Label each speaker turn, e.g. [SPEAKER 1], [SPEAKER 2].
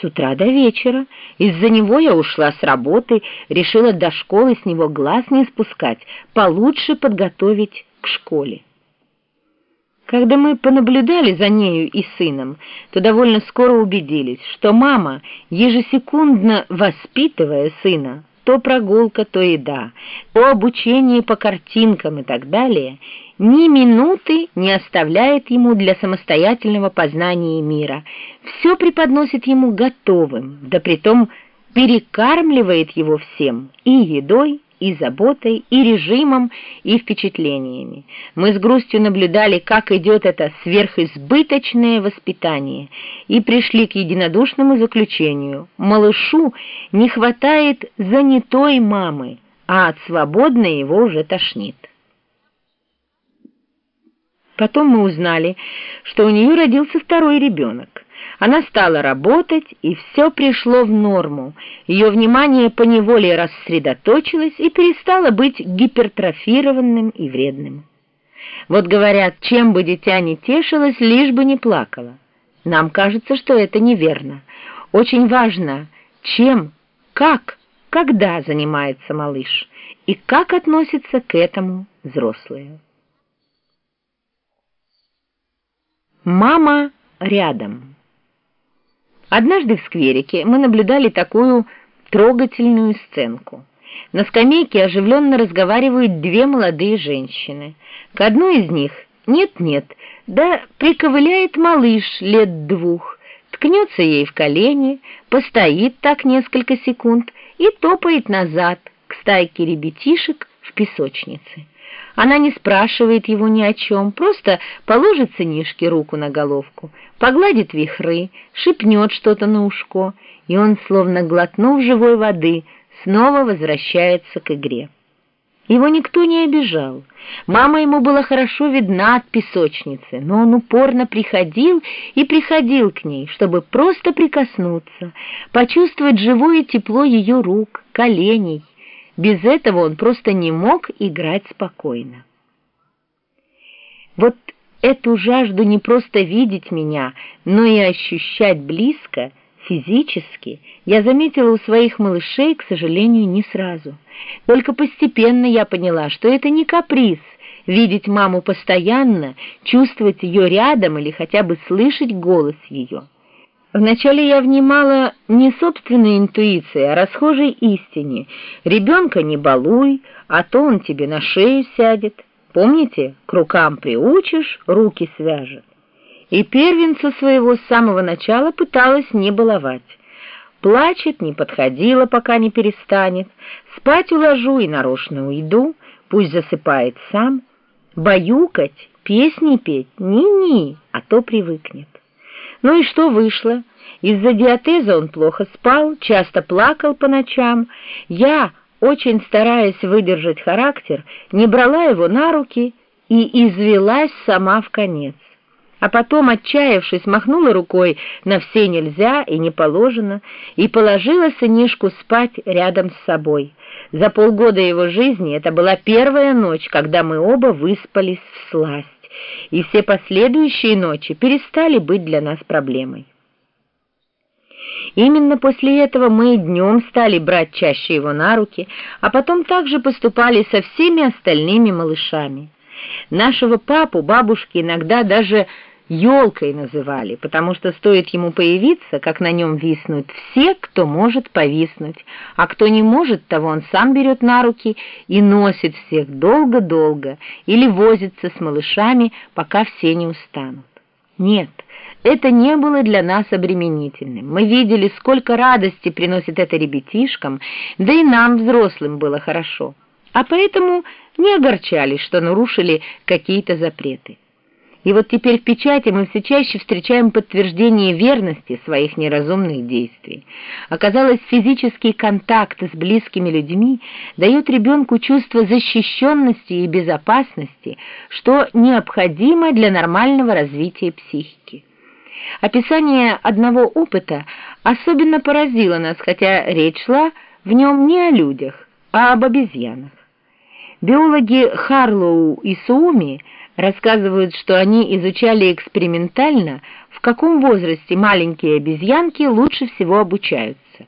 [SPEAKER 1] С утра до вечера. Из-за него я ушла с работы, решила до школы с него глаз не спускать, получше подготовить к школе. Когда мы понаблюдали за нею и сыном, то довольно скоро убедились, что мама, ежесекундно воспитывая сына, то прогулка, то еда, то обучение по картинкам и так далее, ни минуты не оставляет ему для самостоятельного познания мира. Все преподносит ему готовым, да притом перекармливает его всем и едой, и заботой, и режимом, и впечатлениями. Мы с грустью наблюдали, как идет это сверхизбыточное воспитание, и пришли к единодушному заключению. Малышу не хватает занятой мамы, а от свободной его уже тошнит. Потом мы узнали, что у нее родился второй ребенок. Она стала работать, и все пришло в норму. Ее внимание поневоле рассредоточилось и перестало быть гипертрофированным и вредным. Вот говорят, чем бы дитя не тешилось, лишь бы не плакало. Нам кажется, что это неверно. Очень важно, чем, как, когда занимается малыш и как относятся к этому взрослые. Мама рядом. Однажды в скверике мы наблюдали такую трогательную сценку. На скамейке оживленно разговаривают две молодые женщины. К одной из них «нет-нет», да приковыляет малыш лет двух, ткнется ей в колени, постоит так несколько секунд и топает назад к стайке ребятишек в песочнице. Она не спрашивает его ни о чем, просто положит сынишке руку на головку, погладит вихры, шепнет что-то на ушко, и он, словно глотнув живой воды, снова возвращается к игре. Его никто не обижал. Мама ему была хорошо видна от песочницы, но он упорно приходил и приходил к ней, чтобы просто прикоснуться, почувствовать живое тепло ее рук, коленей, без этого он просто не мог играть спокойно. Вот эту жажду не просто видеть меня, но и ощущать близко, физически, я заметила у своих малышей, к сожалению, не сразу. Только постепенно я поняла, что это не каприз, видеть маму постоянно, чувствовать ее рядом или хотя бы слышать голос ее. Вначале я внимала не собственной интуиции, а расхожей истине. Ребенка не балуй, а то он тебе на шею сядет. Помните, к рукам приучишь, руки свяжет. И первенца своего с самого начала пыталась не баловать. Плачет, не подходила, пока не перестанет. Спать уложу и нарочно уйду, пусть засыпает сам. Баюкать, песни петь, ни-ни, а то привыкнет. Ну и что вышло? Из-за диатеза он плохо спал, часто плакал по ночам. Я, очень стараясь выдержать характер, не брала его на руки и извелась сама в конец. А потом, отчаявшись, махнула рукой на все нельзя и не положено, и положила сынишку спать рядом с собой. За полгода его жизни это была первая ночь, когда мы оба выспались в сласть и все последующие ночи перестали быть для нас проблемой. Именно после этого мы днем стали брать чаще его на руки, а потом также поступали со всеми остальными малышами. Нашего папу бабушки иногда даже елкой называли, потому что стоит ему появиться, как на нем виснут все, кто может повиснуть, а кто не может, того он сам берет на руки и носит всех долго-долго или возится с малышами, пока все не устанут. Нет, это не было для нас обременительным. Мы видели, сколько радости приносит это ребятишкам, да и нам, взрослым, было хорошо, а поэтому не огорчались, что нарушили какие-то запреты. И вот теперь в печати мы все чаще встречаем подтверждение верности своих неразумных действий. Оказалось, физический контакт с близкими людьми дает ребенку чувство защищенности и безопасности, что необходимо для нормального развития психики. Описание одного опыта особенно поразило нас, хотя речь шла в нем не о людях, а об обезьянах. Биологи Харлоу и Сууми рассказывают, что они изучали экспериментально в каком возрасте маленькие обезьянки лучше всего обучаются.